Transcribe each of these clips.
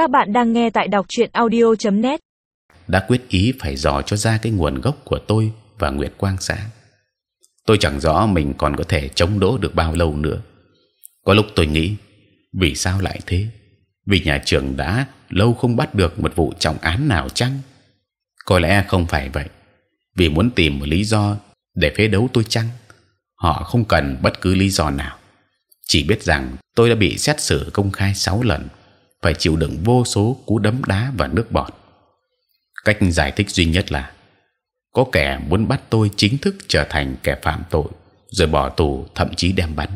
Các bạn đang nghe tại đọc truyện audio.net. đã quyết ý phải dò cho ra cái nguồn gốc của tôi và Nguyệt Quang xã. Tôi chẳng rõ mình còn có thể chống đỡ được bao lâu nữa. Có lúc tôi nghĩ vì sao lại thế? Vì nhà trường đã lâu không bắt được một vụ trọng án nào chăng? Có lẽ không phải vậy. Vì muốn tìm một lý do để phế đấu tôi chăng? Họ không cần bất cứ lý do nào. Chỉ biết rằng tôi đã bị xét xử công khai 6 lần, phải chịu đựng vô số cú đấm đá và nước bọt. Cách giải thích duy nhất là có kẻ muốn bắt tôi chính thức trở thành kẻ phạm tội, rồi bỏ tù, thậm chí đem bắn.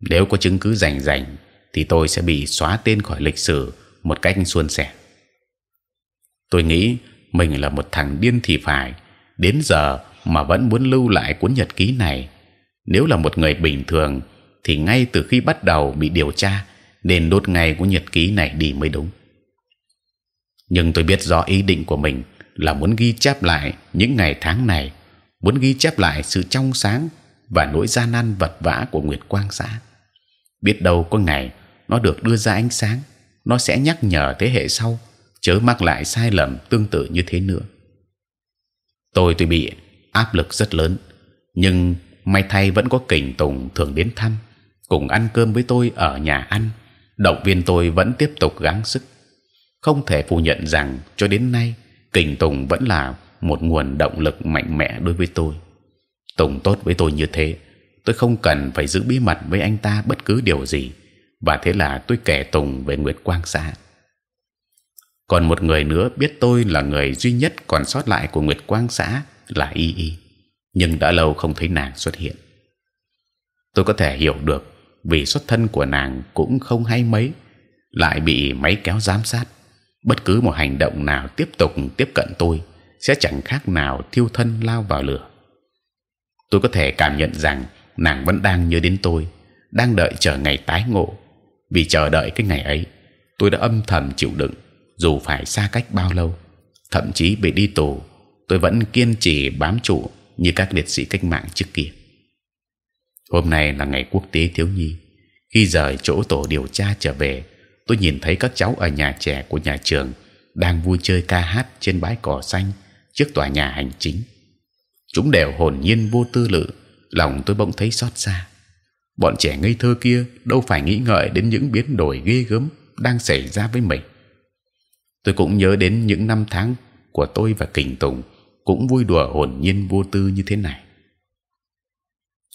Nếu có chứng cứ rành rành, thì tôi sẽ bị xóa tên khỏi lịch sử một cách suôn sẻ. Tôi nghĩ mình là một thằng điên thì phải, đến giờ mà vẫn muốn lưu lại cuốn nhật ký này. Nếu là một người bình thường, thì ngay từ khi bắt đầu bị điều tra, nên đốt ngay cuốn nhật ký này đi mới đúng. Nhưng tôi biết rõ ý định của mình là muốn ghi chép lại những ngày tháng này, muốn ghi chép lại sự trong sáng và nỗi gian nan vật vã của Nguyệt Quang xã. Biết đâu có ngày nó được đưa ra ánh sáng, nó sẽ nhắc nhở thế hệ sau chớ mắc lại sai lầm tương tự như thế nữa. Tôi tuy bị áp lực rất lớn, nhưng may thay vẫn có kình tùng thường đến thăm, cùng ăn cơm với tôi ở nhà ăn, động viên tôi vẫn tiếp tục gắng sức. Không thể phủ nhận rằng cho đến nay kình tùng vẫn là một nguồn động lực mạnh mẽ đối với tôi. Tùng tốt với tôi như thế, tôi không cần phải giữ bí mật với anh ta bất cứ điều gì, và thế là tôi kể Tùng về Nguyệt Quang xã. Còn một người nữa biết tôi là người duy nhất còn sót lại của Nguyệt Quang xã là Y Y, nhưng đã lâu không thấy nàng xuất hiện. Tôi có thể hiểu được vì xuất thân của nàng cũng không hay mấy, lại bị máy kéo giám sát. Bất cứ một hành động nào tiếp tục tiếp cận tôi sẽ chẳng khác nào thiêu thân lao vào lửa. Tôi có thể cảm nhận rằng nàng vẫn đang nhớ đến tôi, đang đợi chờ ngày tái ngộ. Vì chờ đợi cái ngày ấy, tôi đã âm thầm chịu đựng, dù phải xa cách bao lâu, thậm chí bị đi tù, tôi vẫn kiên trì bám trụ như các liệt sĩ cách mạng trước kia. Hôm nay là ngày quốc tế thiếu nhi. Khi rời chỗ tổ điều tra trở về, tôi nhìn thấy các cháu ở nhà trẻ của nhà trường đang vui chơi ca hát trên bãi cỏ xanh trước tòa nhà hành chính. Chúng đều hồn nhiên vô tư lự, lòng tôi bỗng thấy xót xa. Bọn trẻ ngây thơ kia đâu phải nghĩ ngợi đến những biến đổi ghê gớm đang xảy ra với mình. Tôi cũng nhớ đến những năm tháng của tôi và Kình Tùng cũng vui đùa hồn nhiên vô tư như thế này.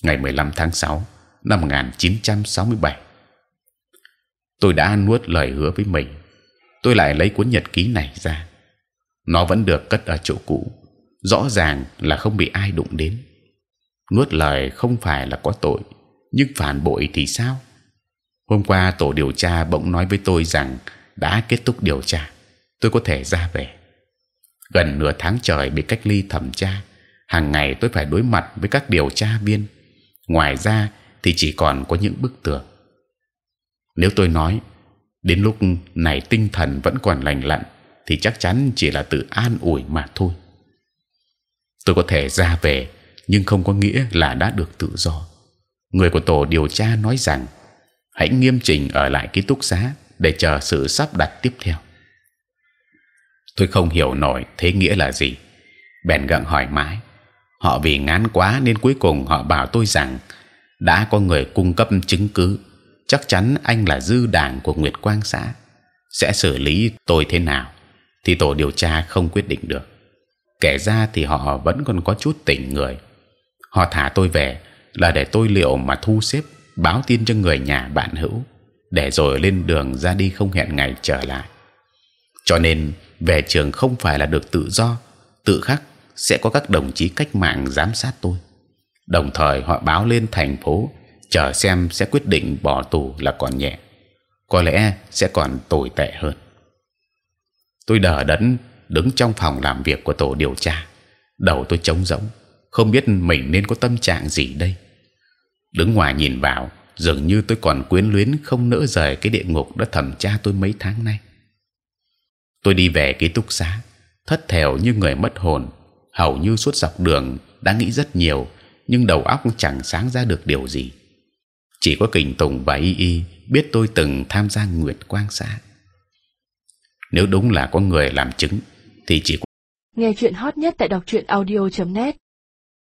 Ngày 15 tháng 6 năm 1967 tôi đã nuốt lời hứa với mình. Tôi lại lấy cuốn nhật ký này ra. Nó vẫn được cất ở chỗ cũ, rõ ràng là không bị ai đụng đến. Nuốt lời không phải là có tội, nhưng phản bội thì sao? Hôm qua tổ điều tra bỗng nói với tôi rằng đã kết thúc điều tra, tôi có thể ra về. Gần nửa tháng trời bị cách ly thẩm tra, hàng ngày tôi phải đối mặt với các điều tra viên. Ngoài ra thì chỉ còn có những bức tường. Nếu tôi nói đến lúc này tinh thần vẫn còn lành lặn, thì chắc chắn chỉ là tự an ủi mà thôi. Tôi có thể ra về, nhưng không có nghĩa là đã được tự do. Người của tổ điều tra nói rằng hãy nghiêm chỉnh ở lại ký túc xá để chờ sự sắp đặt tiếp theo. Tôi không hiểu nổi thế nghĩa là gì. bèn gặng hỏi mãi. Họ vì ngán quá nên cuối cùng họ bảo tôi rằng đã có người cung cấp chứng cứ chắc chắn anh là dư đảng của Nguyệt Quang xã sẽ xử lý tôi thế nào thì tổ điều tra không quyết định được. Kể ra thì họ vẫn còn có chút tỉnh người. Họ thả tôi về là để tôi liệu mà thu xếp báo tin cho người nhà bạn hữu để rồi lên đường ra đi không hẹn ngày trở lại. Cho nên về trường không phải là được tự do, tự khắc sẽ có các đồng chí cách mạng giám sát tôi. Đồng thời họ báo lên thành phố chờ xem sẽ quyết định bỏ tù là còn nhẹ, có lẽ sẽ còn tồi tệ hơn. Tôi đờ đẫn đứng trong phòng làm việc của tổ điều tra, đầu tôi trống rỗng, không biết mình nên có tâm trạng gì đây. Đứng ngoài nhìn vào, dường như tôi còn quyến luyến không nỡ rời cái địa ngục đã thẩm tra tôi mấy tháng nay. Tôi đi về ký túc xá, thất thèo như người mất hồn, hầu như suốt dọc đường đã nghĩ rất nhiều, nhưng đầu óc chẳng sáng ra được điều gì. Chỉ có kình tùng và y y biết tôi từng tham gia nguyệt quang xã. Nếu đúng là có người làm chứng thì chỉ nghe chuyện hot nhất tại đọc truyện audio .net.